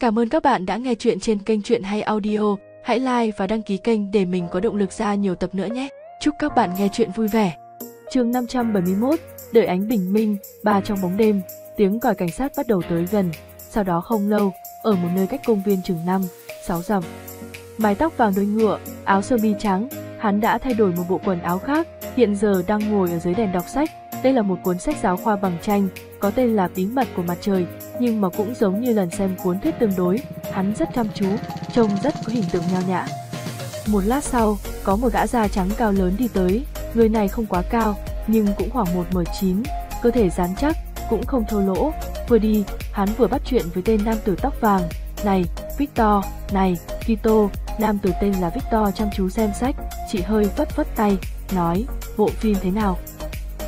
Cảm ơn các bạn đã nghe chuyện trên kênh Chuyện Hay Audio. Hãy like và đăng ký kênh để mình có động lực ra nhiều tập nữa nhé. Chúc các bạn nghe chuyện vui vẻ. chương 571, đợi ánh bình minh, ba trong bóng đêm, tiếng còi cảnh sát bắt đầu tới gần. Sau đó không lâu, ở một nơi cách công viên chừng 5, 6 dặm. Mái tóc vàng đuôi ngựa, áo sơ mi trắng, hắn đã thay đổi một bộ quần áo khác, hiện giờ đang ngồi ở dưới đèn đọc sách. Đây là một cuốn sách giáo khoa bằng tranh, có tên là Bí mật của mặt trời, nhưng mà cũng giống như lần xem cuốn thuyết tương đối, hắn rất chăm chú, trông rất có hình tượng nhao nhã. Một lát sau, có một gã da trắng cao lớn đi tới, người này không quá cao, nhưng cũng khoảng 1m9, cơ thể rắn chắc, cũng không thô lỗ. Vừa đi, hắn vừa bắt chuyện với tên nam tử tóc vàng, này, Victor, này, Kito, nam tử tên là Victor chăm chú xem sách, chị hơi vất vất tay, nói, bộ phim thế nào?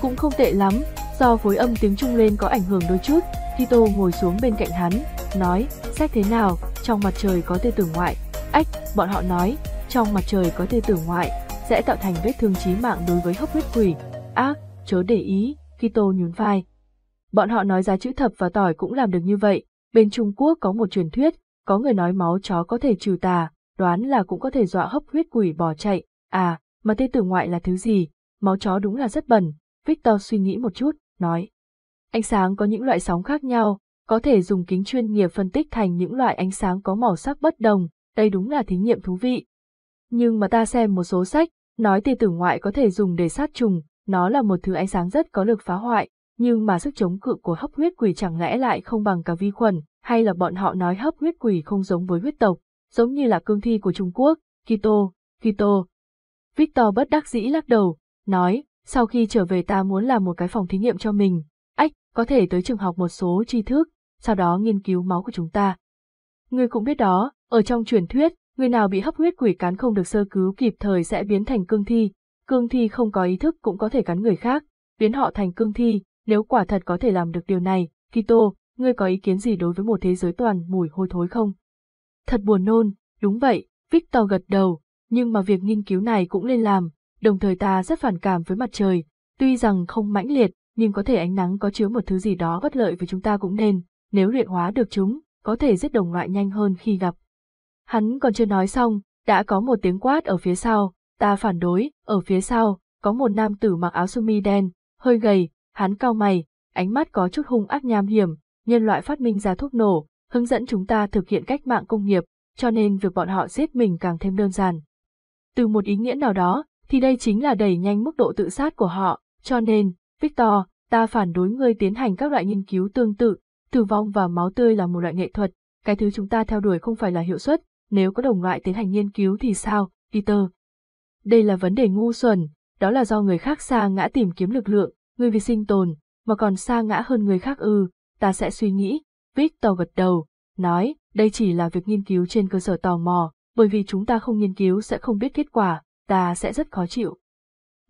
Cũng không tệ lắm, do phối âm tiếng Trung lên có ảnh hưởng đôi chút, Tito ngồi xuống bên cạnh hắn, nói, sách thế nào, trong mặt trời có tia tử ngoại. Ách, bọn họ nói, trong mặt trời có tia tử ngoại, sẽ tạo thành vết thương chí mạng đối với hốc huyết quỷ. Ác, chớ để ý, Tito nhún vai. Bọn họ nói giá chữ thập và tỏi cũng làm được như vậy. Bên Trung Quốc có một truyền thuyết, có người nói máu chó có thể trừ tà, đoán là cũng có thể dọa hấp huyết quỷ bỏ chạy. À, mà tê tử ngoại là thứ gì? Máu chó đúng là rất bẩn. Victor suy nghĩ một chút, nói. Ánh sáng có những loại sóng khác nhau, có thể dùng kính chuyên nghiệp phân tích thành những loại ánh sáng có màu sắc bất đồng, đây đúng là thí nghiệm thú vị. Nhưng mà ta xem một số sách, nói tia tử ngoại có thể dùng để sát trùng, nó là một thứ ánh sáng rất có lực phá hoại, nhưng mà sức chống cự của hấp huyết quỷ chẳng lẽ lại không bằng cả vi khuẩn, hay là bọn họ nói hấp huyết quỷ không giống với huyết tộc, giống như là cương thi của Trung Quốc, Kito, Kito. Victor bất đắc dĩ lắc đầu, nói, sau khi trở về ta muốn làm một cái phòng thí nghiệm cho mình, ách, có thể tới trường học một số tri thức, sau đó nghiên cứu máu của chúng ta. Ngươi cũng biết đó, ở trong truyền thuyết, người nào bị hấp huyết quỷ cắn không được sơ cứu kịp thời sẽ biến thành cương thi, cương thi không có ý thức cũng có thể cắn người khác, biến họ thành cương thi, nếu quả thật có thể làm được điều này, Kito, ngươi có ý kiến gì đối với một thế giới toàn mùi hôi thối không? Thật buồn nôn, đúng vậy, Victor gật đầu, nhưng mà việc nghiên cứu này cũng nên làm, đồng thời ta rất phản cảm với mặt trời, tuy rằng không mãnh liệt, nhưng có thể ánh nắng có chứa một thứ gì đó bất lợi với chúng ta cũng nên, nếu luyện hóa được chúng, có thể giết đồng loại nhanh hơn khi gặp. Hắn còn chưa nói xong, đã có một tiếng quát ở phía sau, ta phản đối, ở phía sau, có một nam tử mặc áo sơ mi đen, hơi gầy, hắn cao mày, ánh mắt có chút hung ác nham hiểm, nhân loại phát minh ra thuốc nổ, hướng dẫn chúng ta thực hiện cách mạng công nghiệp, cho nên việc bọn họ giết mình càng thêm đơn giản. Từ một ý nghĩa nào đó, thì đây chính là đẩy nhanh mức độ tự sát của họ, cho nên, Victor, ta phản đối ngươi tiến hành các loại nghiên cứu tương tự, tử vong và máu tươi là một loại nghệ thuật, cái thứ chúng ta theo đuổi không phải là hiệu suất, nếu có đồng loại tiến hành nghiên cứu thì sao, Peter? Đây là vấn đề ngu xuẩn, đó là do người khác xa ngã tìm kiếm lực lượng, ngươi vì sinh tồn, mà còn xa ngã hơn người khác ư, ta sẽ suy nghĩ, Victor gật đầu, nói, đây chỉ là việc nghiên cứu trên cơ sở tò mò, bởi vì chúng ta không nghiên cứu sẽ không biết kết quả, ta sẽ rất khó chịu.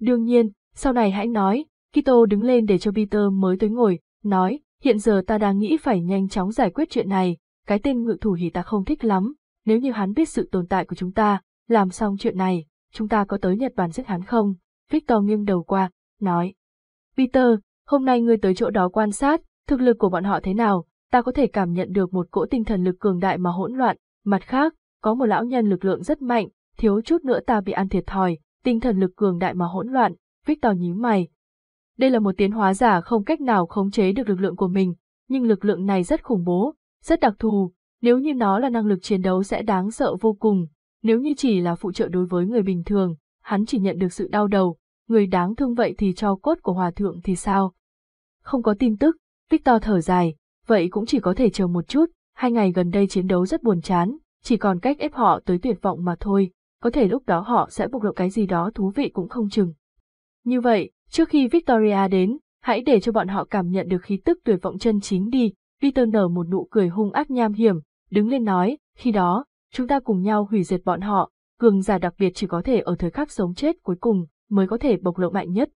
Đương nhiên, sau này hãy nói, Kito đứng lên để cho Peter mới tới ngồi, nói, hiện giờ ta đang nghĩ phải nhanh chóng giải quyết chuyện này, cái tên ngự thủ hỉ ta không thích lắm, nếu như hắn biết sự tồn tại của chúng ta, làm xong chuyện này, chúng ta có tới Nhật Bản giết hắn không? Victor nghiêng đầu qua, nói. Peter, hôm nay ngươi tới chỗ đó quan sát, thực lực của bọn họ thế nào, ta có thể cảm nhận được một cỗ tinh thần lực cường đại mà hỗn loạn, mặt khác, có một lão nhân lực lượng rất mạnh, thiếu chút nữa ta bị ăn thiệt thòi, tinh thần lực cường đại mà hỗn loạn, Victor nhíu mày. Đây là một tiến hóa giả không cách nào khống chế được lực lượng của mình, nhưng lực lượng này rất khủng bố, rất đặc thù, nếu như nó là năng lực chiến đấu sẽ đáng sợ vô cùng, nếu như chỉ là phụ trợ đối với người bình thường, hắn chỉ nhận được sự đau đầu, người đáng thương vậy thì cho cốt của hòa thượng thì sao? Không có tin tức, Victor thở dài, vậy cũng chỉ có thể chờ một chút, hai ngày gần đây chiến đấu rất buồn chán, chỉ còn cách ép họ tới tuyệt vọng mà thôi, có thể lúc đó họ sẽ bộc lộ cái gì đó thú vị cũng không chừng. Như vậy, trước khi Victoria đến, hãy để cho bọn họ cảm nhận được khí tức tuyệt vọng chân chính đi, Peter nở một nụ cười hung ác nham hiểm, đứng lên nói, khi đó, chúng ta cùng nhau hủy diệt bọn họ, cường giả đặc biệt chỉ có thể ở thời khắc sống chết cuối cùng, mới có thể bộc lộ mạnh nhất.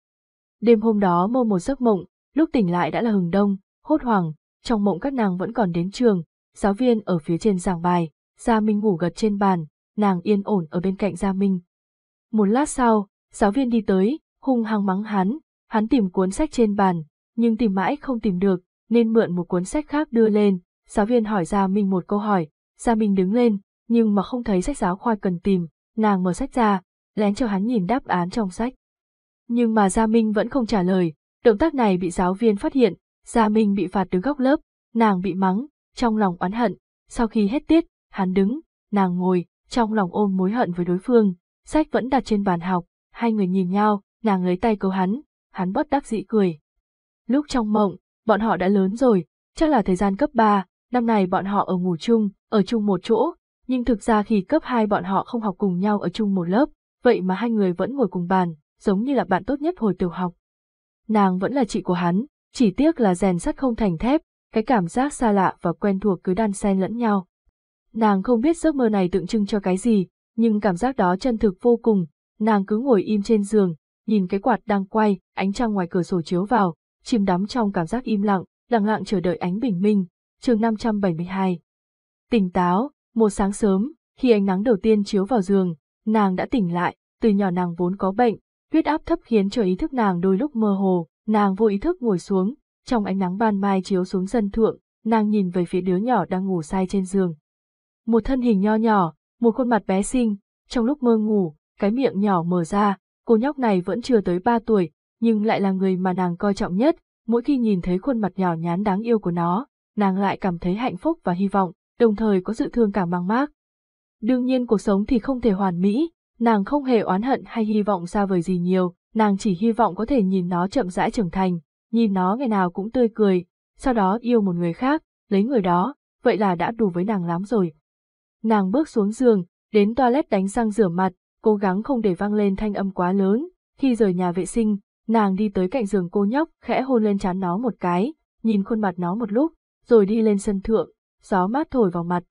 Đêm hôm đó mơ một giấc mộng, lúc tỉnh lại đã là hừng đông, hốt hoảng, trong mộng các nàng vẫn còn đến trường, giáo viên ở phía trên giảng bài, Gia Minh ngủ gật trên bàn, nàng yên ổn ở bên cạnh Gia Minh. Một lát sau, giáo viên đi tới, hung hăng mắng hắn, hắn tìm cuốn sách trên bàn, nhưng tìm mãi không tìm được, nên mượn một cuốn sách khác đưa lên, Giáo viên hỏi Gia Minh một câu hỏi, Gia Minh đứng lên, nhưng mà không thấy sách giáo khoa cần tìm, nàng mở sách ra, lén cho hắn nhìn đáp án trong sách. Nhưng mà Gia Minh vẫn không trả lời, động tác này bị giáo viên phát hiện, Gia Minh bị phạt đứng góc lớp, nàng bị mắng, trong lòng oán hận, sau khi hết tiết, hắn đứng, nàng ngồi, trong lòng ôm mối hận với đối phương, sách vẫn đặt trên bàn học, hai người nhìn nhau, nàng lấy tay cầu hắn, hắn bất đắc dĩ cười. Lúc trong mộng, bọn họ đã lớn rồi, chắc là thời gian cấp 3, năm này bọn họ ở ngủ chung, ở chung một chỗ, nhưng thực ra khi cấp 2 bọn họ không học cùng nhau ở chung một lớp, vậy mà hai người vẫn ngồi cùng bàn, giống như là bạn tốt nhất hồi tiểu học. Nàng vẫn là chị của hắn, chỉ tiếc là rèn sắt không thành thép, cái cảm giác xa lạ và quen thuộc cứ đan xen lẫn nhau. Nàng không biết giấc mơ này tượng trưng cho cái gì, nhưng cảm giác đó chân thực vô cùng, nàng cứ ngồi im trên giường, nhìn cái quạt đang quay, ánh trăng ngoài cửa sổ chiếu vào, chìm đắm trong cảm giác im lặng, lặng lặng chờ đợi ánh bình minh. Chương 572. Tỉnh táo, một sáng sớm, khi ánh nắng đầu tiên chiếu vào giường, nàng đã tỉnh lại, từ nhỏ nàng vốn có bệnh, huyết áp thấp khiến cho ý thức nàng đôi lúc mơ hồ, nàng vô ý thức ngồi xuống, trong ánh nắng ban mai chiếu xuống sân thượng, nàng nhìn về phía đứa nhỏ đang ngủ say trên giường. Một thân hình nho nhỏ, một khuôn mặt bé xinh, trong lúc mơ ngủ, cái miệng nhỏ mở ra, cô nhóc này vẫn chưa tới 3 tuổi, nhưng lại là người mà nàng coi trọng nhất, mỗi khi nhìn thấy khuôn mặt nhỏ nhắn đáng yêu của nó, nàng lại cảm thấy hạnh phúc và hy vọng, đồng thời có sự thương cảm mang mát. Đương nhiên cuộc sống thì không thể hoàn mỹ, nàng không hề oán hận hay hy vọng xa vời gì nhiều, nàng chỉ hy vọng có thể nhìn nó chậm rãi trưởng thành, nhìn nó ngày nào cũng tươi cười, sau đó yêu một người khác, lấy người đó, vậy là đã đủ với nàng lắm rồi. Nàng bước xuống giường, đến toilet đánh răng rửa mặt, cố gắng không để vang lên thanh âm quá lớn, khi rời nhà vệ sinh, nàng đi tới cạnh giường cô nhóc, khẽ hôn lên trán nó một cái, nhìn khuôn mặt nó một lúc, rồi đi lên sân thượng, gió mát thổi vào mặt.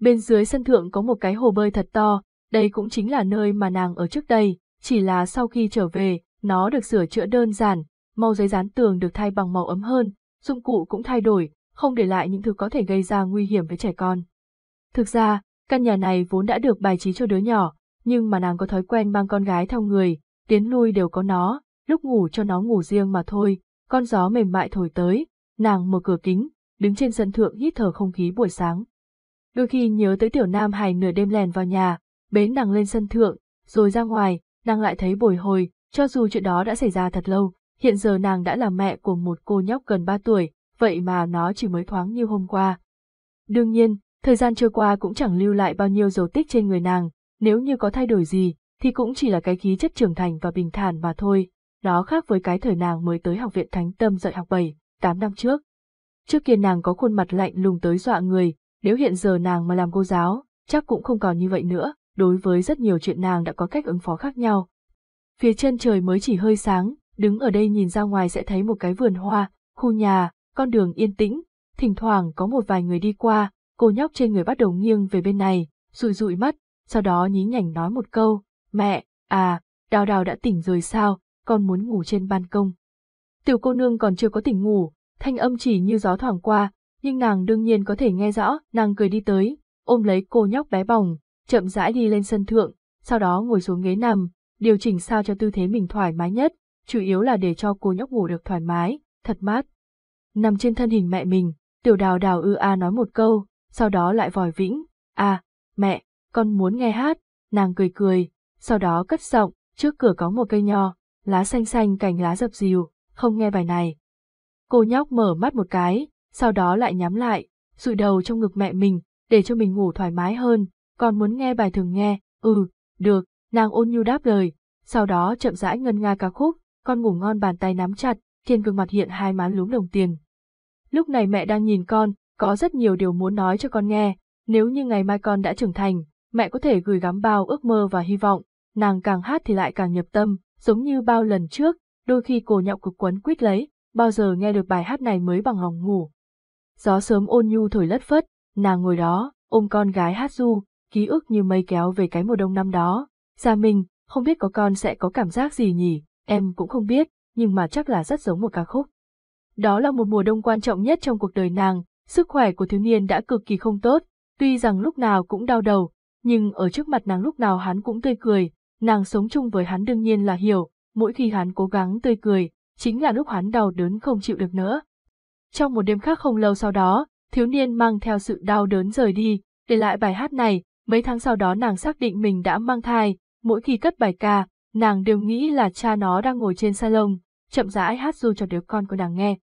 Bên dưới sân thượng có một cái hồ bơi thật to, đây cũng chính là nơi mà nàng ở trước đây, chỉ là sau khi trở về, nó được sửa chữa đơn giản, màu giấy dán tường được thay bằng màu ấm hơn, dụng cụ cũng thay đổi, không để lại những thứ có thể gây ra nguy hiểm với trẻ con. Thực ra, căn nhà này vốn đã được bài trí cho đứa nhỏ, nhưng mà nàng có thói quen mang con gái theo người, tiến lui đều có nó, lúc ngủ cho nó ngủ riêng mà thôi, con gió mềm mại thổi tới, nàng mở cửa kính, đứng trên sân thượng hít thở không khí buổi sáng. Đôi khi nhớ tới tiểu nam hài nửa đêm lèn vào nhà, bế nàng lên sân thượng, rồi ra ngoài, nàng lại thấy bồi hồi, cho dù chuyện đó đã xảy ra thật lâu, hiện giờ nàng đã là mẹ của một cô nhóc gần 3 tuổi, vậy mà nó chỉ mới thoáng như hôm qua. Đương nhiên, thời gian trôi qua cũng chẳng lưu lại bao nhiêu dấu tích trên người nàng, nếu như có thay đổi gì, thì cũng chỉ là cái khí chất trưởng thành và bình thản mà thôi. Nó khác với cái thời nàng mới tới học viện Thánh Tâm dạy học 7, 8 năm trước. Trước kia nàng có khuôn mặt lạnh lùng tới dọa người, nếu hiện giờ nàng mà làm cô giáo, chắc cũng không còn như vậy nữa, đối với rất nhiều chuyện nàng đã có cách ứng phó khác nhau. Phía chân trời mới chỉ hơi sáng, đứng ở đây nhìn ra ngoài sẽ thấy một cái vườn hoa, khu nhà, con đường yên tĩnh, thỉnh thoảng có một vài người đi qua, cô nhóc trên người bắt đầu nghiêng về bên này, rụi rụi mắt, sau đó nhí nhảnh nói một câu, mẹ, à, đào đào đã tỉnh rồi sao, con muốn ngủ trên ban công. Tiểu cô nương còn chưa có tỉnh ngủ, thanh âm chỉ như gió thoảng qua, nhưng nàng đương nhiên có thể nghe rõ, nàng cười đi tới, ôm lấy cô nhóc bé bỏng, chậm rãi đi lên sân thượng, sau đó ngồi xuống ghế nằm, điều chỉnh sao cho tư thế mình thoải mái nhất, chủ yếu là để cho cô nhóc ngủ được thoải mái, thật mát. Nằm trên thân hình mẹ mình, tiểu đào đào ư a nói một câu, sau đó lại vòi vĩnh, à, mẹ, con muốn nghe hát, nàng cười cười, sau đó cất giọng, trước cửa có một cây nho, lá xanh xanh cành lá dập dìu, không nghe bài này. Cô nhóc mở mắt một cái, sau đó lại nhắm lại, rụi đầu trong ngực mẹ mình, để cho mình ngủ thoải mái hơn, còn muốn nghe bài thường nghe, ừ, được, nàng ôn nhu đáp lời, sau đó chậm rãi ngân nga ca khúc, con ngủ ngon bàn tay nắm chặt, trên gương mặt hiện hai má lúm đồng tiền. Lúc này mẹ đang nhìn con, có rất nhiều điều muốn nói cho con nghe, nếu như ngày mai con đã trưởng thành, mẹ có thể gửi gắm bao ước mơ và hy vọng, nàng càng hát thì lại càng nhập tâm, giống như bao lần trước, đôi khi cô nhạo cực quấn quýt lấy, bao giờ nghe được bài hát này mới bằng lòng ngủ. Gió sớm ôn nhu thổi lất phất, nàng ngồi đó, ôm con gái hát du, ký ức như mây kéo về cái mùa đông năm đó. Gia Minh, không biết có con sẽ có cảm giác gì nhỉ, em cũng không biết, nhưng mà chắc là rất giống một ca khúc. Đó là một mùa đông quan trọng nhất trong cuộc đời nàng, sức khỏe của thiếu niên đã cực kỳ không tốt, tuy rằng lúc nào cũng đau đầu, nhưng ở trước mặt nàng lúc nào hắn cũng tươi cười, nàng sống chung với hắn đương nhiên là hiểu, mỗi khi hắn cố gắng tươi cười, chính là lúc hắn đau đớn không chịu được nữa. Trong một đêm khác không lâu sau đó, thiếu niên mang theo sự đau đớn rời đi, để lại bài hát này, mấy tháng sau đó nàng xác định mình đã mang thai, mỗi khi cất bài ca, nàng đều nghĩ là cha nó đang ngồi trên salon, chậm rãi hát ru cho đứa con của nàng nghe.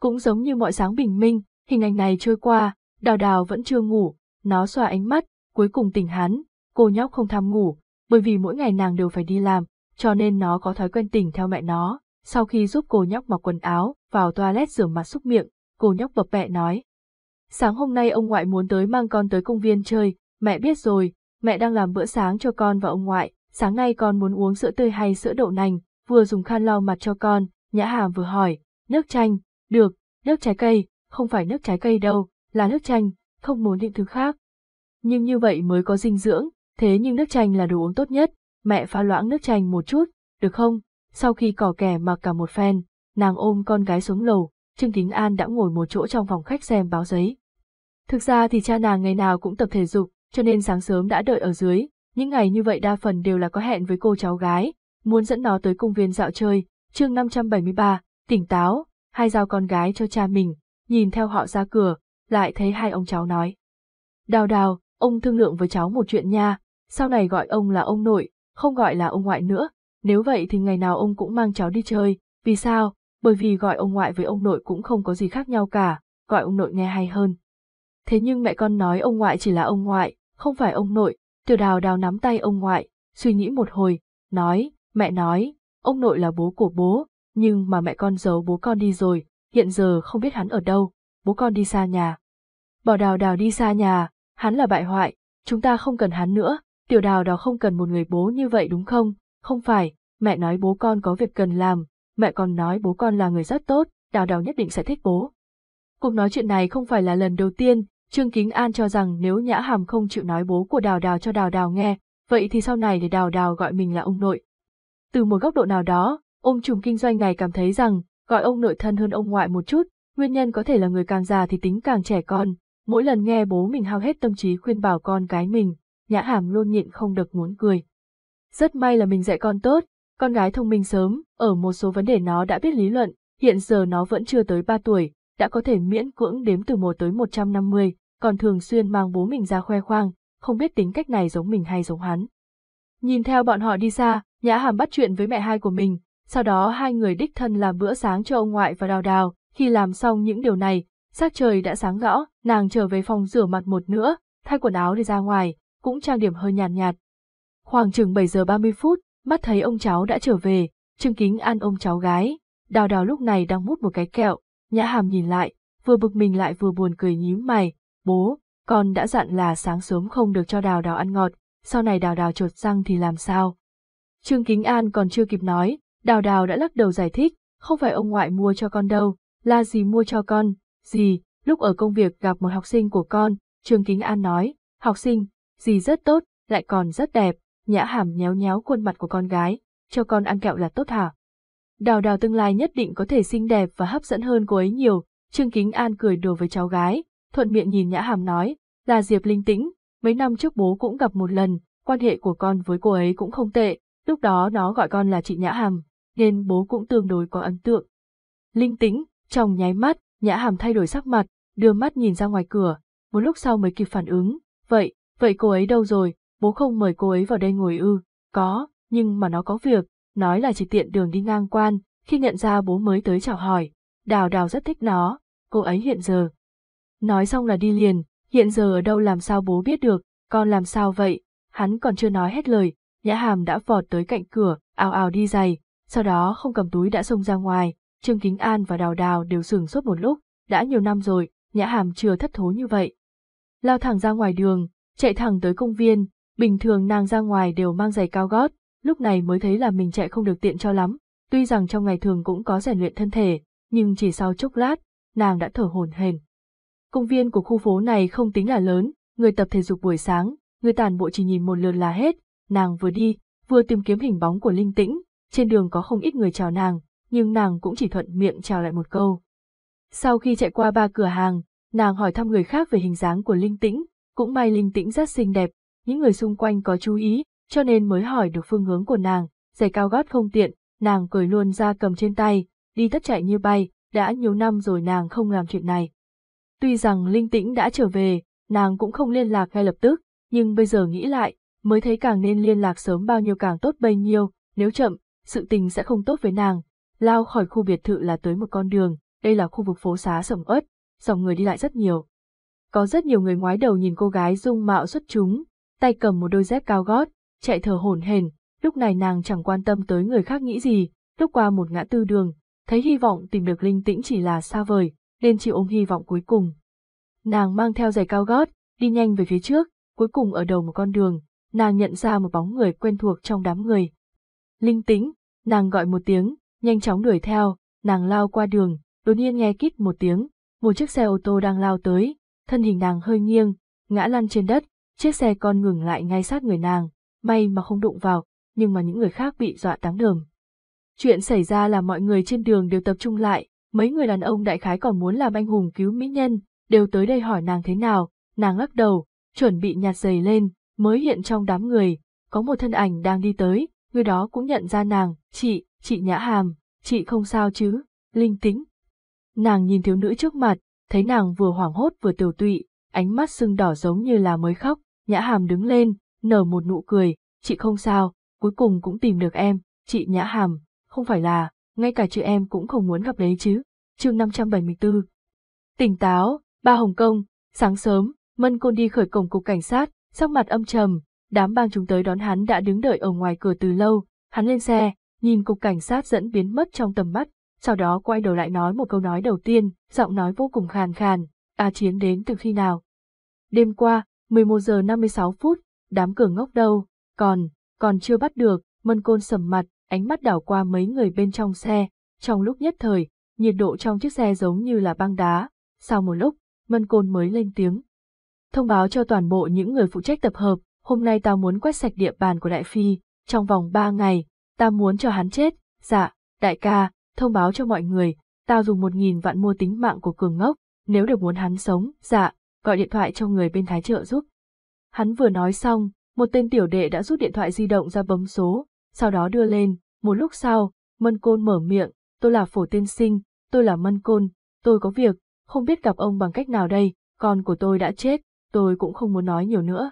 Cũng giống như mọi sáng bình minh, hình ảnh này trôi qua, đào đào vẫn chưa ngủ, nó xoa ánh mắt, cuối cùng tỉnh hắn, cô nhóc không tham ngủ, bởi vì mỗi ngày nàng đều phải đi làm, cho nên nó có thói quen tỉnh theo mẹ nó. Sau khi giúp cô nhóc mặc quần áo, vào toilet rửa mặt xúc miệng, cô nhóc bập bẹ nói. Sáng hôm nay ông ngoại muốn tới mang con tới công viên chơi, mẹ biết rồi, mẹ đang làm bữa sáng cho con và ông ngoại, sáng nay con muốn uống sữa tươi hay sữa đậu nành, vừa dùng khăn lau mặt cho con, nhã hàm vừa hỏi, nước chanh, được, nước trái cây, không phải nước trái cây đâu, là nước chanh, không muốn những thứ khác. Nhưng như vậy mới có dinh dưỡng, thế nhưng nước chanh là đồ uống tốt nhất, mẹ pha loãng nước chanh một chút, được không? Sau khi cỏ kẻ mặc cả một phen, nàng ôm con gái xuống lầu, Trương Kính An đã ngồi một chỗ trong phòng khách xem báo giấy. Thực ra thì cha nàng ngày nào cũng tập thể dục, cho nên sáng sớm đã đợi ở dưới, những ngày như vậy đa phần đều là có hẹn với cô cháu gái, muốn dẫn nó tới công viên dạo chơi, chương 573, tỉnh táo, hai giao con gái cho cha mình, nhìn theo họ ra cửa, lại thấy hai ông cháu nói. Đào đào, ông thương lượng với cháu một chuyện nha, sau này gọi ông là ông nội, không gọi là ông ngoại nữa, nếu vậy thì ngày nào ông cũng mang cháu đi chơi, vì sao? Bởi vì gọi ông ngoại với ông nội cũng không có gì khác nhau cả, gọi ông nội nghe hay hơn. Thế nhưng mẹ con nói ông ngoại chỉ là ông ngoại, không phải ông nội, tiểu đào đào nắm tay ông ngoại, suy nghĩ một hồi, nói, mẹ nói, ông nội là bố của bố, nhưng mà mẹ con giấu bố con đi rồi, hiện giờ không biết hắn ở đâu, bố con đi xa nhà. Bỏ đào đào đi xa nhà, hắn là bại hoại, chúng ta không cần hắn nữa, tiểu đào đào không cần một người bố như vậy đúng không? Không phải, mẹ nói bố con có việc cần làm, mẹ còn nói bố con là người rất tốt, đào đào nhất định sẽ thích bố. Cuộc nói chuyện này không phải là lần đầu tiên, Trương Kính An cho rằng nếu Nhã Hàm không chịu nói bố của Đào Đào cho Đào Đào nghe, vậy thì sau này để Đào Đào gọi mình là ông nội. Từ một góc độ nào đó, ông trùm kinh doanh này cảm thấy rằng, gọi ông nội thân hơn ông ngoại một chút, nguyên nhân có thể là người càng già thì tính càng trẻ con, mỗi lần nghe bố mình hao hết tâm trí khuyên bảo con cái mình, Nhã Hàm luôn nhịn không được muốn cười. Rất may là mình dạy con tốt, con gái thông minh sớm, ở một số vấn đề nó đã biết lý luận, hiện giờ nó vẫn chưa tới 3 tuổi, đã có thể miễn cưỡng đếm từ 1 tới 150, còn thường xuyên mang bố mình ra khoe khoang, không biết tính cách này giống mình hay giống hắn. Nhìn theo bọn họ đi xa, Nhã Hàm bắt chuyện với mẹ hai của mình, sau đó hai người đích thân làm bữa sáng cho ông ngoại và đào đào, khi làm xong những điều này, sắc trời đã sáng rõ, nàng trở về phòng rửa mặt một nữa, thay quần áo đi ra ngoài, cũng trang điểm hơi nhàn nhạt, nhạt. Khoảng chừng 7 giờ 30 phút, mắt thấy ông cháu đã trở về, Trương Kính an ôm cháu gái, đào đào lúc này đang mút một cái kẹo, Nhã Hàm nhìn lại, vừa bực mình lại vừa buồn cười nhím mày, bố, con đã dặn là sáng sớm không được cho đào đào ăn ngọt, sau này đào đào trột răng thì làm sao? Trương Kính An còn chưa kịp nói, đào đào đã lắc đầu giải thích, không phải ông ngoại mua cho con đâu, là gì mua cho con, gì, lúc ở công việc gặp một học sinh của con, Trương Kính An nói, học sinh, gì rất tốt, lại còn rất đẹp, nhã hàm nhéo nhéo khuôn mặt của con gái, cho con ăn kẹo là tốt hả? Đào đào tương lai nhất định có thể xinh đẹp và hấp dẫn hơn cô ấy nhiều, Trương Kính An cười đùa với cháu gái, thuận miệng nhìn Nhã Hàm nói, là Diệp linh tĩnh, mấy năm trước bố cũng gặp một lần, quan hệ của con với cô ấy cũng không tệ, lúc đó nó gọi con là chị Nhã Hàm, nên bố cũng tương đối có ấn tượng. Linh tĩnh, trong nháy mắt, Nhã Hàm thay đổi sắc mặt, đưa mắt nhìn ra ngoài cửa, một lúc sau mới kịp phản ứng, vậy, vậy cô ấy đâu rồi, bố không mời cô ấy vào đây ngồi ư, có, nhưng mà nó có việc, nói là chỉ tiện đường đi ngang quan, khi nhận ra bố mới tới chào hỏi, đào đào rất thích nó, cô ấy hiện giờ. Nói xong là đi liền, hiện giờ ở đâu làm sao bố biết được, con làm sao vậy, hắn còn chưa nói hết lời, nhã hàm đã vọt tới cạnh cửa, ào ào đi giày, sau đó không cầm túi đã xông ra ngoài, Trương Kính An và Đào Đào đều sửng sốt một lúc, đã nhiều năm rồi, nhã hàm chưa thất thố như vậy. Lao thẳng ra ngoài đường, chạy thẳng tới công viên, bình thường nàng ra ngoài đều mang giày cao gót, lúc này mới thấy là mình chạy không được tiện cho lắm, tuy rằng trong ngày thường cũng có rèn luyện thân thể, nhưng chỉ sau chốc lát, nàng đã thở hổn hển. Công viên của khu phố này không tính là lớn, người tập thể dục buổi sáng, người tàn bộ chỉ nhìn một lượt là hết, nàng vừa đi, vừa tìm kiếm hình bóng của linh tĩnh, trên đường có không ít người chào nàng, nhưng nàng cũng chỉ thuận miệng chào lại một câu. Sau khi chạy qua ba cửa hàng, nàng hỏi thăm người khác về hình dáng của linh tĩnh, cũng may linh tĩnh rất xinh đẹp, những người xung quanh có chú ý, cho nên mới hỏi được phương hướng của nàng, giày cao gót không tiện, nàng cười luôn ra cầm trên tay, đi tất chạy như bay, đã nhiều năm rồi nàng không làm chuyện này. Tuy rằng Linh Tĩnh đã trở về, nàng cũng không liên lạc ngay lập tức, nhưng bây giờ nghĩ lại, mới thấy càng nên liên lạc sớm bao nhiêu càng tốt bấy nhiêu, nếu chậm, sự tình sẽ không tốt với nàng. Lao khỏi khu biệt thự là tới một con đường, đây là khu vực phố xá sầm uất, dòng người đi lại rất nhiều. Có rất nhiều người ngoái đầu nhìn cô gái dung mạo xuất chúng, tay cầm một đôi dép cao gót, chạy thở hổn hển. lúc này nàng chẳng quan tâm tới người khác nghĩ gì, lúc qua một ngã tư đường, thấy hy vọng tìm được linh tĩnh chỉ là xa vời, nên chịu ôm hy vọng cuối cùng. Nàng mang theo giày cao gót, đi nhanh về phía trước, cuối cùng ở đầu một con đường, nàng nhận ra một bóng người quen thuộc trong đám người. Linh tính, nàng gọi một tiếng, nhanh chóng đuổi theo, nàng lao qua đường, đột nhiên nghe kít một tiếng, một chiếc xe ô tô đang lao tới, thân hình nàng hơi nghiêng, ngã lăn trên đất, chiếc xe con ngừng lại ngay sát người nàng, may mà không đụng vào, nhưng mà những người khác bị dọa táng đường. Chuyện xảy ra là mọi người trên đường đều tập trung lại, mấy người đàn ông đại khái còn muốn làm anh hùng cứu mỹ nhân, đều tới đây hỏi nàng thế nào, nàng lắc đầu, chuẩn bị nhặt giày lên, mới hiện trong đám người, có một thân ảnh đang đi tới, người đó cũng nhận ra nàng, chị, chị Nhã Hàm, chị không sao chứ, linh tính. Nàng nhìn thiếu nữ trước mặt, thấy nàng vừa hoảng hốt vừa tiểu tụy, ánh mắt sưng đỏ giống như là mới khóc, Nhã Hàm đứng lên, nở một nụ cười, chị không sao, cuối cùng cũng tìm được em, chị Nhã Hàm, không phải là, ngay cả chị em cũng không muốn gặp đấy chứ. chương 574 Tỉnh táo, ba Hồng Kông, sáng sớm, Mân Côn đi khởi cổng cục cảnh sát, sắc mặt âm trầm, đám bang chúng tới đón hắn đã đứng đợi ở ngoài cửa từ lâu, hắn lên xe, nhìn cục cảnh sát dẫn biến mất trong tầm mắt, sau đó quay đầu lại nói một câu nói đầu tiên, giọng nói vô cùng khàn khàn, A Chiến đến từ khi nào? Đêm qua, 11 giờ 56 phút, đám cửa ngốc đâu, còn, còn chưa bắt được, Mân Côn sầm mặt, ánh mắt đảo qua mấy người bên trong xe, trong lúc nhất thời, nhiệt độ trong chiếc xe giống như là băng đá, sau một lúc, Mân Côn mới lên tiếng. Thông báo cho toàn bộ những người phụ trách tập hợp, hôm nay tao muốn quét sạch địa bàn của Đại Phi, trong vòng ba ngày, tao muốn cho hắn chết, dạ, đại ca, thông báo cho mọi người, tao dùng một nghìn vạn mua tính mạng của cường ngốc, nếu được muốn hắn sống, dạ, gọi điện thoại cho người bên thái trợ giúp. Hắn vừa nói xong, một tên tiểu đệ đã rút điện thoại di động ra bấm số, sau đó đưa lên, một lúc sau, Mân Côn mở miệng, tôi là phổ tiên sinh, tôi là Mân Côn, tôi có việc, không biết gặp ông bằng cách nào đây, con của tôi đã chết, tôi cũng không muốn nói nhiều nữa.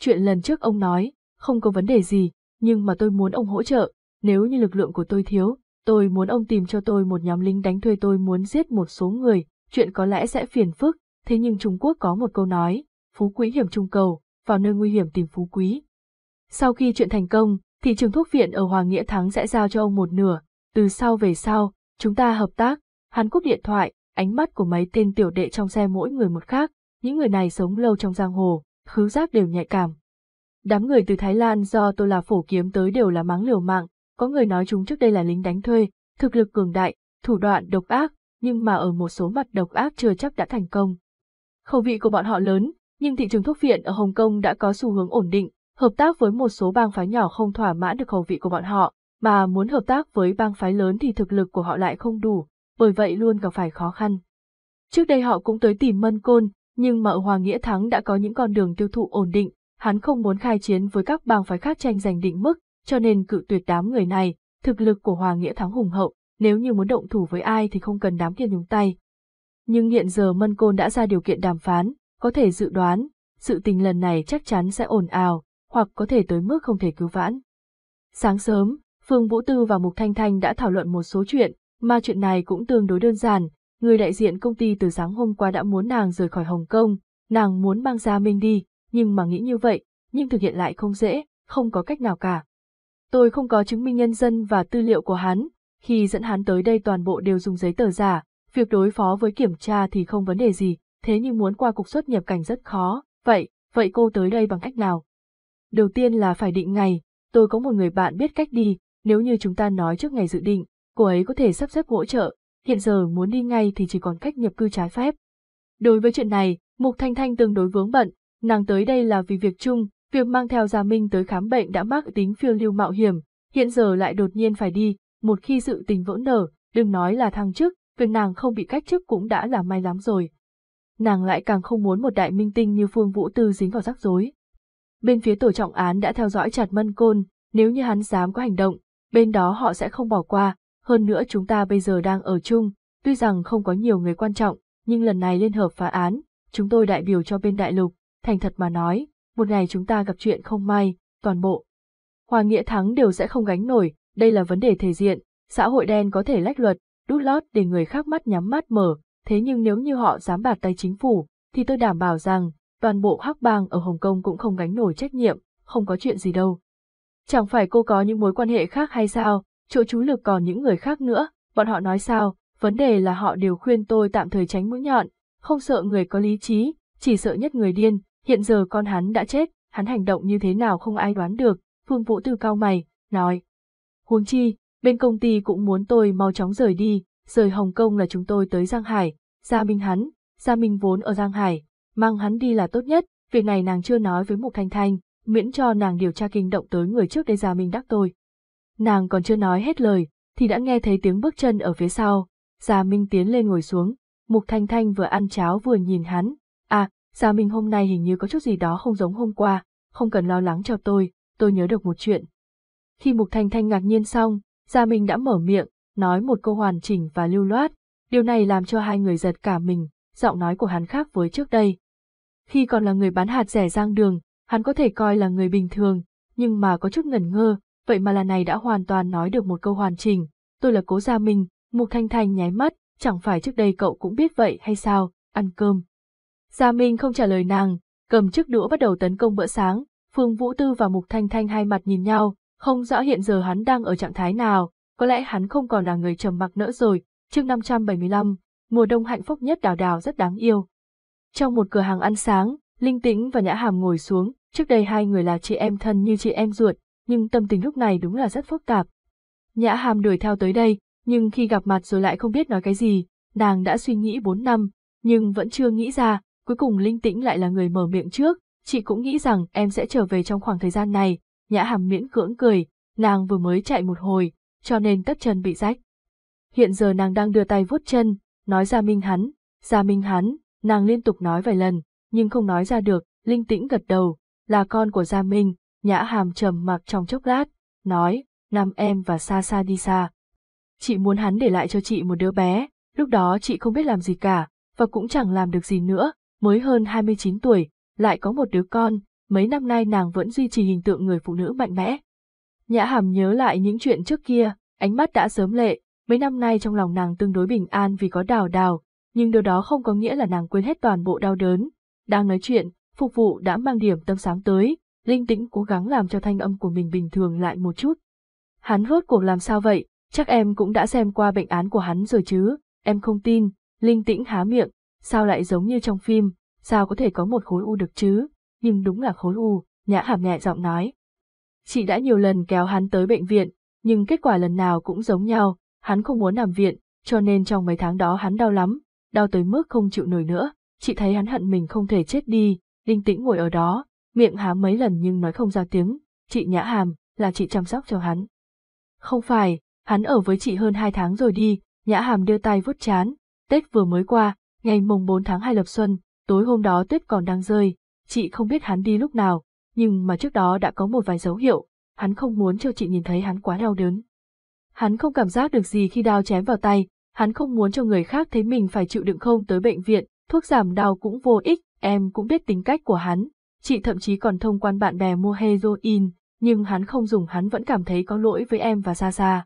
Chuyện lần trước ông nói, không có vấn đề gì, nhưng mà tôi muốn ông hỗ trợ, nếu như lực lượng của tôi thiếu, tôi muốn ông tìm cho tôi một nhóm lính đánh thuê tôi muốn giết một số người, chuyện có lẽ sẽ phiền phức, thế nhưng Trung Quốc có một câu nói, phú quý hiểm trung cầu, vào nơi nguy hiểm tìm phú quý. Sau khi chuyện thành công, thị trường thuốc viện ở Hoàng Nghĩa Thắng sẽ giao cho ông một nửa, từ sau về sau, chúng ta hợp tác, hắn cúp điện thoại, ánh mắt của mấy tên tiểu đệ trong xe mỗi người một khác, những người này sống lâu trong giang hồ, khứ giác đều nhạy cảm. Đám người từ Thái Lan do tôi là phổ kiếm tới đều là mắng liều mạng, có người nói chúng trước đây là lính đánh thuê, thực lực cường đại, thủ đoạn độc ác, nhưng mà ở một số mặt độc ác chưa chắc đã thành công. Khẩu vị của bọn họ lớn, nhưng thị trường thuốc viện ở Hồng Kông đã có xu hướng ổn định, hợp tác với một số bang phái nhỏ không thỏa mãn được khẩu vị của bọn họ, mà muốn hợp tác với bang phái lớn thì thực lực của họ lại không đủ, bởi vậy luôn gặp phải khó khăn. Trước đây họ cũng tới tìm Mân Côn, nhưng mà ở Hoàng Nghĩa Thắng đã có những con đường tiêu thụ ổn định, hắn không muốn khai chiến với các bang phái khác tranh giành định mức, cho nên cự tuyệt đám người này, thực lực của Hoàng Nghĩa Thắng hùng hậu, nếu như muốn động thủ với ai thì không cần đám kia nhúng tay. Nhưng hiện giờ Mân Côn đã ra điều kiện đàm phán, có thể dự đoán, sự tình lần này chắc chắn sẽ ồn ào, hoặc có thể tới mức không thể cứu vãn. Sáng sớm, Phương Vũ Tư và Mục Thanh Thanh đã thảo luận một số chuyện, mà chuyện này cũng tương đối đơn giản, người đại diện công ty từ sáng hôm qua đã muốn nàng rời khỏi Hồng Kông, nàng muốn mang Gia Minh đi, nhưng mà nghĩ như vậy, nhưng thực hiện lại không dễ, không có cách nào cả. Tôi không có chứng minh nhân dân và tư liệu của hắn, khi dẫn hắn tới đây toàn bộ đều dùng giấy tờ giả, việc đối phó với kiểm tra thì không vấn đề gì, thế nhưng muốn qua cục xuất nhập cảnh rất khó, vậy, vậy cô tới đây bằng cách nào? Đầu tiên là phải định ngày, tôi có một người bạn biết cách đi, nếu như chúng ta nói trước ngày dự định, cô ấy có thể sắp xếp hỗ trợ, hiện giờ muốn đi ngay thì chỉ còn cách nhập cư trái phép. Đối với chuyện này, Mục Thanh Thanh tương đối vướng bận, nàng tới đây là vì việc chung, việc mang theo Gia Minh tới khám bệnh đã mắc tính phiêu lưu mạo hiểm, hiện giờ lại đột nhiên phải đi, một khi sự tình vỡ nở, đừng nói là thăng chức, việc nàng không bị cách chức cũng đã là may lắm rồi. Nàng lại càng không muốn một đại minh tinh như Phương Vũ Tư dính vào rắc rối. Bên phía tổ trọng án đã theo dõi chặt mân côn, nếu như hắn dám có hành động, bên đó họ sẽ không bỏ qua, hơn nữa chúng ta bây giờ đang ở chung, tuy rằng không có nhiều người quan trọng, nhưng lần này liên hợp phá án, chúng tôi đại biểu cho bên đại lục, thành thật mà nói, một ngày chúng ta gặp chuyện không may, toàn bộ. Hòa Nghĩa Thắng đều sẽ không gánh nổi, đây là vấn đề thể diện, xã hội đen có thể lách luật, đút lót để người khác mắt nhắm mắt mở, thế nhưng nếu như họ dám bạt tay chính phủ, thì tôi đảm bảo rằng, toàn bộ hắc bang ở Hồng Kông cũng không gánh nổi trách nhiệm, không có chuyện gì đâu. Chẳng phải cô có những mối quan hệ khác hay sao, chỗ chú lực còn những người khác nữa, bọn họ nói sao, vấn đề là họ đều khuyên tôi tạm thời tránh mũi nhọn, không sợ người có lý trí, chỉ sợ nhất người điên, hiện giờ con hắn đã chết, hắn hành động như thế nào không ai đoán được, Phương Vũ Tư cao mày, nói. Huống chi, bên công ty cũng muốn tôi mau chóng rời đi, rời Hồng Kông là chúng tôi tới Giang Hải, Gia Minh hắn, Gia Minh vốn ở Giang Hải, mang hắn đi là tốt nhất, việc này nàng chưa nói với Mục Thanh Thanh, miễn cho nàng điều tra kinh động tới người trước đây Gia Minh đắc tôi. Nàng còn chưa nói hết lời, thì đã nghe thấy tiếng bước chân ở phía sau, Gia Minh tiến lên ngồi xuống, Mục Thanh Thanh vừa ăn cháo vừa nhìn hắn, à, Gia Minh hôm nay hình như có chút gì đó không giống hôm qua, không cần lo lắng cho tôi, tôi nhớ được một chuyện. Khi Mục Thanh Thanh ngạc nhiên xong, Gia Minh đã mở miệng, nói một câu hoàn chỉnh và lưu loát, điều này làm cho hai người giật cả mình, giọng nói của hắn khác với trước đây. Khi còn là người bán hạt rẻ giang đường, hắn có thể coi là người bình thường, nhưng mà có chút ngẩn ngơ, vậy mà lần này đã hoàn toàn nói được một câu hoàn chỉnh. Tôi là cố Gia Minh, Mục Thanh Thanh nháy mắt, chẳng phải trước đây cậu cũng biết vậy hay sao, ăn cơm. Gia Minh không trả lời nàng, cầm chiếc đũa bắt đầu tấn công bữa sáng, Phương Vũ Tư và Mục Thanh Thanh hai mặt nhìn nhau, không rõ hiện giờ hắn đang ở trạng thái nào, có lẽ hắn không còn là người trầm mặc nữa rồi. Chương 575, mùa đông hạnh phúc nhất đào đào rất đáng yêu. Trong một cửa hàng ăn sáng, Linh Tĩnh và Nhã Hàm ngồi xuống, trước đây hai người là chị em thân như chị em ruột, nhưng tâm tình lúc này đúng là rất phức tạp. Nhã Hàm đuổi theo tới đây, nhưng khi gặp mặt rồi lại không biết nói cái gì, nàng đã suy nghĩ 4 năm, nhưng vẫn chưa nghĩ ra, cuối cùng Linh Tĩnh lại là người mở miệng trước, chị cũng nghĩ rằng em sẽ trở về trong khoảng thời gian này, Nhã Hàm miễn cưỡng cười, nàng vừa mới chạy một hồi, cho nên tất chân bị rách. Hiện giờ nàng đang đưa tay vuốt chân, nói ra minh hắn, ra minh hắn, nàng liên tục nói vài lần, nhưng không nói ra được, linh tĩnh gật đầu, là con của Gia Minh, nhã hàm trầm mặc trong chốc lát, nói, nam em và xa xa đi xa. Chị muốn hắn để lại cho chị một đứa bé, lúc đó chị không biết làm gì cả, và cũng chẳng làm được gì nữa, mới hơn 29 tuổi, lại có một đứa con, mấy năm nay nàng vẫn duy trì hình tượng người phụ nữ mạnh mẽ. Nhã hàm nhớ lại những chuyện trước kia, ánh mắt đã sớm lệ, mấy năm nay trong lòng nàng tương đối bình an vì có đào đào, nhưng điều đó không có nghĩa là nàng quên hết toàn bộ đau đớn. Đang nói chuyện, phục vụ đã mang điểm tâm sáng tới, linh tĩnh cố gắng làm cho thanh âm của mình bình thường lại một chút. Hắn rốt cuộc làm sao vậy, chắc em cũng đã xem qua bệnh án của hắn rồi chứ, em không tin, linh tĩnh há miệng, sao lại giống như trong phim, sao có thể có một khối u được chứ, nhưng đúng là khối u, nhã hàm nhẹ giọng nói. Chị đã nhiều lần kéo hắn tới bệnh viện, nhưng kết quả lần nào cũng giống nhau, hắn không muốn nằm viện, cho nên trong mấy tháng đó hắn đau lắm, đau tới mức không chịu nổi nữa, chị thấy hắn hận mình không thể chết đi, linh tĩnh ngồi ở đó, miệng há mấy lần nhưng nói không ra tiếng, chị nhã hàm, là chị chăm sóc cho hắn. Không phải, hắn ở với chị hơn hai tháng rồi đi, nhã hàm đưa tay vuốt chán, Tết vừa mới qua, ngày mùng 4 tháng 2 lập xuân, tối hôm đó tuyết còn đang rơi, chị không biết hắn đi lúc nào, nhưng mà trước đó đã có một vài dấu hiệu, hắn không muốn cho chị nhìn thấy hắn quá đau đớn. Hắn không cảm giác được gì khi đao chém vào tay, hắn không muốn cho người khác thấy mình phải chịu đựng không tới bệnh viện, thuốc giảm đau cũng vô ích, em cũng biết tính cách của hắn. Chị thậm chí còn thông quan bạn bè mua heroin, nhưng hắn không dùng hắn vẫn cảm thấy có lỗi với em và xa xa.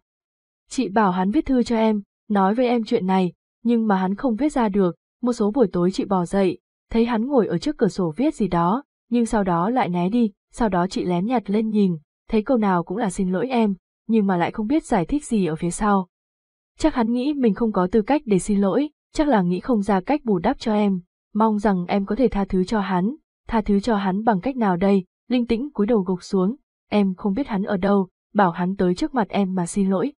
Chị bảo hắn viết thư cho em, nói với em chuyện này, nhưng mà hắn không viết ra được, một số buổi tối chị bỏ dậy, thấy hắn ngồi ở trước cửa sổ viết gì đó, nhưng sau đó lại né đi, sau đó chị lén nhặt lên nhìn, thấy câu nào cũng là xin lỗi em, nhưng mà lại không biết giải thích gì ở phía sau. Chắc hắn nghĩ mình không có tư cách để xin lỗi, chắc là nghĩ không ra cách bù đắp cho em, mong rằng em có thể tha thứ cho hắn, tha thứ cho hắn bằng cách nào đây, linh tĩnh cúi đầu gục xuống, em không biết hắn ở đâu, bảo hắn tới trước mặt em mà xin lỗi.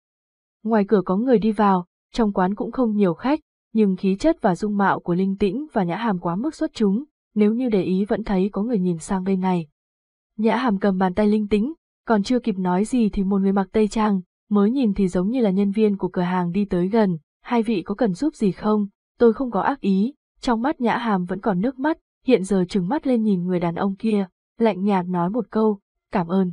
Ngoài cửa có người đi vào, trong quán cũng không nhiều khách, nhưng khí chất và dung mạo của linh tĩnh và nhã hàm quá mức xuất chúng, nếu như để ý vẫn thấy có người nhìn sang bên này. Nhã hàm cầm bàn tay linh tĩnh, còn chưa kịp nói gì thì một người mặc tây trang, mới nhìn thì giống như là nhân viên của cửa hàng đi tới gần, hai vị có cần giúp gì không, tôi không có ác ý, trong mắt nhã hàm vẫn còn nước mắt, hiện giờ trừng mắt lên nhìn người đàn ông kia, lạnh nhạt nói một câu, cảm ơn.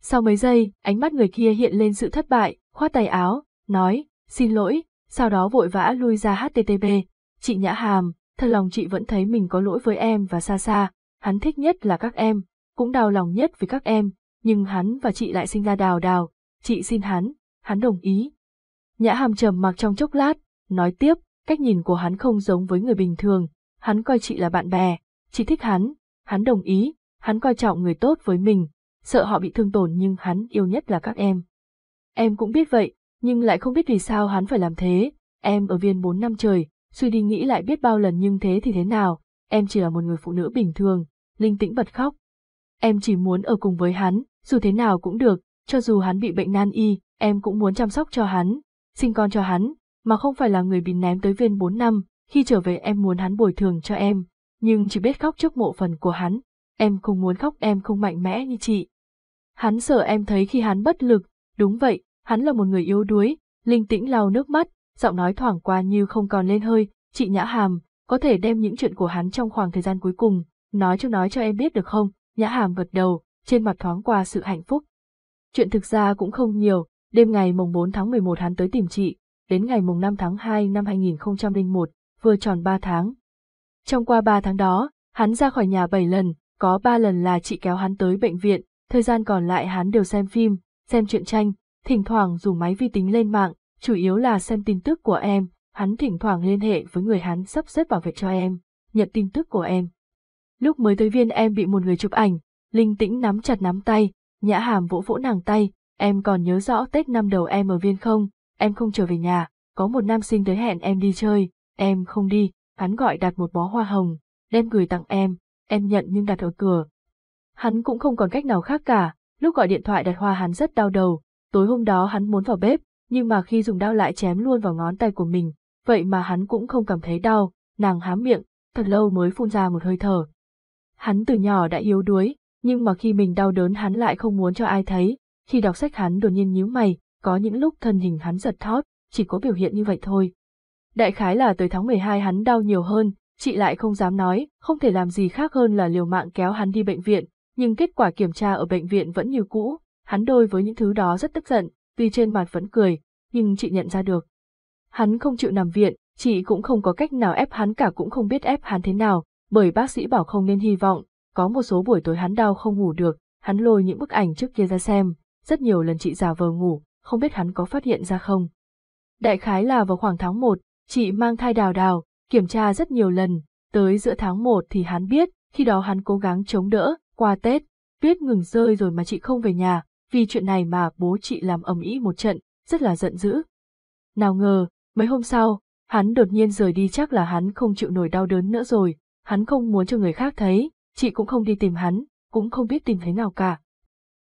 Sau mấy giây, ánh mắt người kia hiện lên sự thất bại, khoát tay áo, nói, xin lỗi, sau đó vội vã lui ra HTTP, Chị Nhã Hàm, thật lòng chị vẫn thấy mình có lỗi với em và xa xa, hắn thích nhất là các em, cũng đau lòng nhất với các em, nhưng hắn và chị lại sinh ra đào đào, chị xin hắn, hắn đồng ý. Nhã Hàm trầm mặc trong chốc lát, nói tiếp, cách nhìn của hắn không giống với người bình thường, hắn coi chị là bạn bè, chị thích hắn, hắn đồng ý, hắn coi trọng người tốt với mình, sợ họ bị thương tổn nhưng hắn yêu nhất là các em. Em cũng biết vậy, nhưng lại không biết vì sao hắn phải làm thế, em ở viên 4 năm trời, suy đi nghĩ lại biết bao lần nhưng thế thì thế nào, em chỉ là một người phụ nữ bình thường, linh tĩnh bật khóc. Em chỉ muốn ở cùng với hắn, dù thế nào cũng được, cho dù hắn bị bệnh nan y, em cũng muốn chăm sóc cho hắn, sinh con cho hắn, mà không phải là người bị ném tới viên 4 năm, khi trở về em muốn hắn bồi thường cho em, nhưng chỉ biết khóc trước mộ phần của hắn, em không muốn khóc em không mạnh mẽ như chị. Hắn sợ em thấy khi hắn bất lực, đúng vậy, hắn là một người yếu đuối, linh tĩnh lau nước mắt, giọng nói thoảng qua như không còn lên hơi, chị Nhã Hàm, có thể đem những chuyện của hắn trong khoảng thời gian cuối cùng, nói cho nói cho em biết được không, Nhã Hàm gật đầu, trên mặt thoáng qua sự hạnh phúc. Chuyện thực ra cũng không nhiều, đêm ngày mùng 4 tháng 11 hắn tới tìm chị, đến ngày mùng 5 tháng 2 năm 2001, vừa tròn 3 tháng. Trong qua 3 tháng đó, hắn ra khỏi nhà 7 lần, có 3 lần là chị kéo hắn tới bệnh viện, thời gian còn lại hắn đều xem phim, xem truyện tranh, thỉnh thoảng dùng máy vi tính lên mạng, chủ yếu là xem tin tức của em, hắn thỉnh thoảng liên hệ với người hắn sắp xếp bảo vệ cho em, nhận tin tức của em. Lúc mới tới viên em bị một người chụp ảnh, linh tĩnh nắm chặt nắm tay, nhã hàm vỗ vỗ nàng tay, em còn nhớ rõ Tết năm đầu em ở viên không, em không trở về nhà, có một nam sinh tới hẹn em đi chơi, em không đi, hắn gọi đặt một bó hoa hồng, đem gửi tặng em, em nhận nhưng đặt ở cửa. Hắn cũng không còn cách nào khác cả, lúc gọi điện thoại đặt hoa hắn rất đau đầu, tối hôm đó hắn muốn vào bếp, nhưng mà khi dùng đao lại chém luôn vào ngón tay của mình, vậy mà hắn cũng không cảm thấy đau, nàng hám miệng, thật lâu mới phun ra một hơi thở. Hắn từ nhỏ đã yếu đuối, nhưng mà khi mình đau đớn hắn lại không muốn cho ai thấy, khi đọc sách hắn đột nhiên nhíu mày, có những lúc thân hình hắn giật thót, chỉ có biểu hiện như vậy thôi. Đại khái là tới tháng 12 hắn đau nhiều hơn, chị lại không dám nói, không thể làm gì khác hơn là liều mạng kéo hắn đi bệnh viện, nhưng kết quả kiểm tra ở bệnh viện vẫn như cũ, hắn đôi với những thứ đó rất tức giận, tuy trên mặt vẫn cười, nhưng chị nhận ra được. Hắn không chịu nằm viện, chị cũng không có cách nào ép hắn cả cũng không biết ép hắn thế nào, bởi bác sĩ bảo không nên hy vọng, có một số buổi tối hắn đau không ngủ được, hắn lôi những bức ảnh trước kia ra xem, rất nhiều lần chị giả vờ ngủ, không biết hắn có phát hiện ra không. Đại khái là vào khoảng tháng 1, chị mang thai đào đào, kiểm tra rất nhiều lần, tới giữa tháng 1 thì hắn biết, khi đó hắn cố gắng chống đỡ, qua Tết, tuyết ngừng rơi rồi mà chị không về nhà, vì chuyện này mà bố chị làm ầm ĩ một trận, rất là giận dữ. Nào ngờ, mấy hôm sau, hắn đột nhiên rời đi chắc là hắn không chịu nổi đau đớn nữa rồi, hắn không muốn cho người khác thấy, chị cũng không đi tìm hắn, cũng không biết tìm thế nào cả.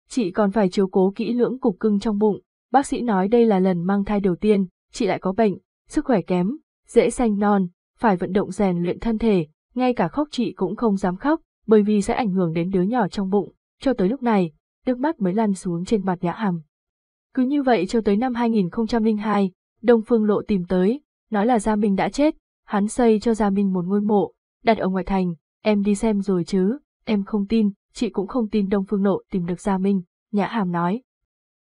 Chị còn phải chiếu cố kỹ lưỡng cục cưng trong bụng, bác sĩ nói đây là lần mang thai đầu tiên, chị lại có bệnh, sức khỏe kém, dễ sanh non, phải vận động rèn luyện thân thể, ngay cả khóc chị cũng không dám khóc, bởi vì sẽ ảnh hưởng đến đứa nhỏ trong bụng, cho tới lúc này, nước mắt mới lăn xuống trên mặt nhã hàm. Cứ như vậy cho tới năm 2002, Đông Phương Lộ tìm tới, nói là Gia Minh đã chết, hắn xây cho Gia Minh một ngôi mộ, đặt ở ngoài thành, em đi xem rồi chứ, em không tin, chị cũng không tin Đông Phương Lộ tìm được Gia Minh, Nhã Hàm nói.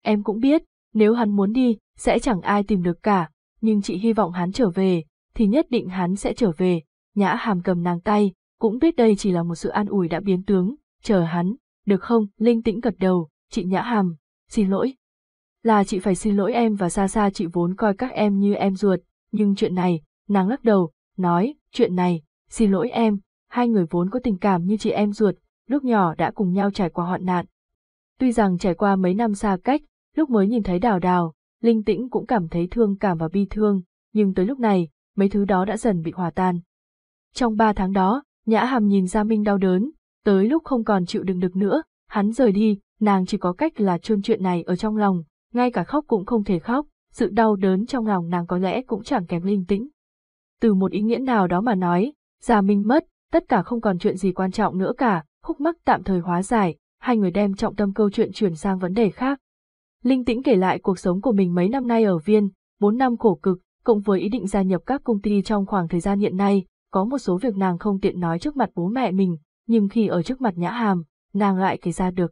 Em cũng biết, nếu hắn muốn đi, sẽ chẳng ai tìm được cả, nhưng chị hy vọng hắn trở về, thì nhất định hắn sẽ trở về, Nhã Hàm cầm nàng tay, cũng biết đây chỉ là một sự an ủi đã biến tướng, chờ hắn, được không, Linh tĩnh gật đầu, chị Nhã Hàm, xin lỗi. Là chị phải xin lỗi em và xa xa chị vốn coi các em như em ruột, nhưng chuyện này, nàng lắc đầu, nói, chuyện này, xin lỗi em, hai người vốn có tình cảm như chị em ruột, lúc nhỏ đã cùng nhau trải qua hoạn nạn. Tuy rằng trải qua mấy năm xa cách, lúc mới nhìn thấy đào đào, Linh tĩnh cũng cảm thấy thương cảm và bi thương, nhưng tới lúc này, mấy thứ đó đã dần bị hòa tan. Trong ba tháng đó, Nhã Hàm nhìn Gia Minh đau đớn, tới lúc không còn chịu đựng được nữa, hắn rời đi, nàng chỉ có cách là chôn chuyện này ở trong lòng, ngay cả khóc cũng không thể khóc, sự đau đớn trong lòng nàng có lẽ cũng chẳng kém linh tĩnh. Từ một ý nghĩa nào đó mà nói, Gia Minh mất, tất cả không còn chuyện gì quan trọng nữa cả, khúc mắc tạm thời hóa giải, hai người đem trọng tâm câu chuyện chuyển sang vấn đề khác. Linh tĩnh kể lại cuộc sống của mình mấy năm nay ở viên, bốn năm khổ cực, cộng với ý định gia nhập các công ty trong khoảng thời gian hiện nay, có một số việc nàng không tiện nói trước mặt bố mẹ mình, nhưng khi ở trước mặt Nhã Hàm, nàng lại kể ra được.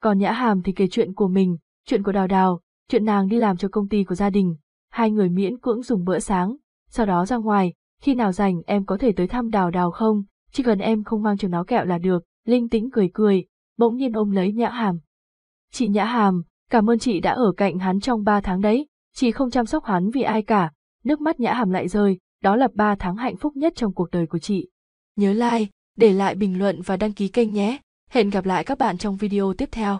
Còn Nhã Hàm thì kể chuyện của mình, chuyện của Đào Đào, chuyện nàng đi làm cho công ty của gia đình, hai người miễn cưỡng dùng bữa sáng, sau đó ra ngoài, khi nào rảnh em có thể tới thăm đào đào không, chỉ cần em không mang trường nó kẹo là được, linh tĩnh cười cười, bỗng nhiên ôm lấy nhã hàm. Chị nhã hàm, cảm ơn chị đã ở cạnh hắn trong ba tháng đấy, chị không chăm sóc hắn vì ai cả, nước mắt nhã hàm lại rơi, đó là ba tháng hạnh phúc nhất trong cuộc đời của chị. Nhớ like, để lại bình luận và đăng ký kênh nhé. Hẹn gặp lại các bạn trong video tiếp theo.